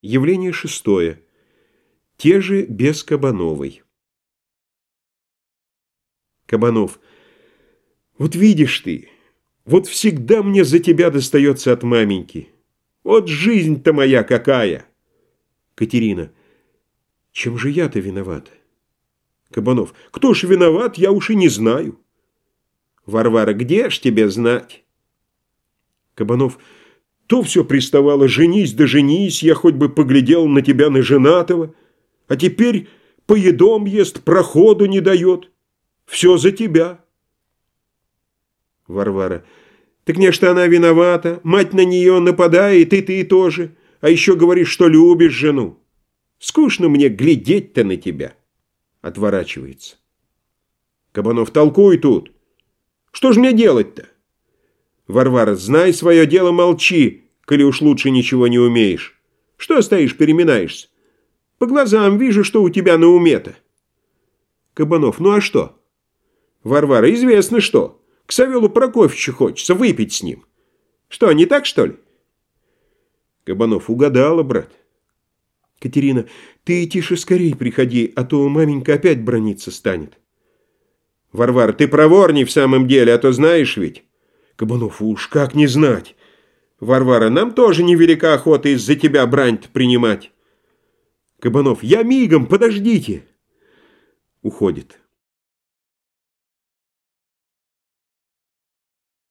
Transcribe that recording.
Явление шестое. Те же без Кабановой. Кабанов. Вот видишь ты, вот всегда мне за тебя достается от маменьки. Вот жизнь-то моя какая! Катерина. Чем же я-то виновата? Кабанов. Кто ж виноват, я уж и не знаю. Варвара. Где ж тебе знать? Кабанов. То все приставало, женись да женись, я хоть бы поглядел на тебя на женатого, а теперь поедом ест, проходу не дает. Все за тебя. Варвара. Так не что она виновата, мать на нее нападает, и ты тоже, а еще говоришь, что любишь жену. Скучно мне глядеть-то на тебя. Отворачивается. Кабанов, толкуй тут. Что ж мне делать-то? Варвара, знай свое дело, молчи, коли уж лучше ничего не умеешь. Что стоишь, переминаешься? По глазам вижу, что у тебя на уме-то. Кабанов, ну а что? Варвара, известно что. К Савелу Прокофьевичу хочется выпить с ним. Что, не так, что ли? Кабанов, угадала, брат. Катерина, ты тише скорей приходи, а то маменька опять брониться станет. Варвара, ты проворней в самом деле, а то знаешь ведь. Кабанов, уж как не знать. Варвара, нам тоже невелика охота из-за тебя брань принимать. Кабанов, я мигом, подождите. Уходит.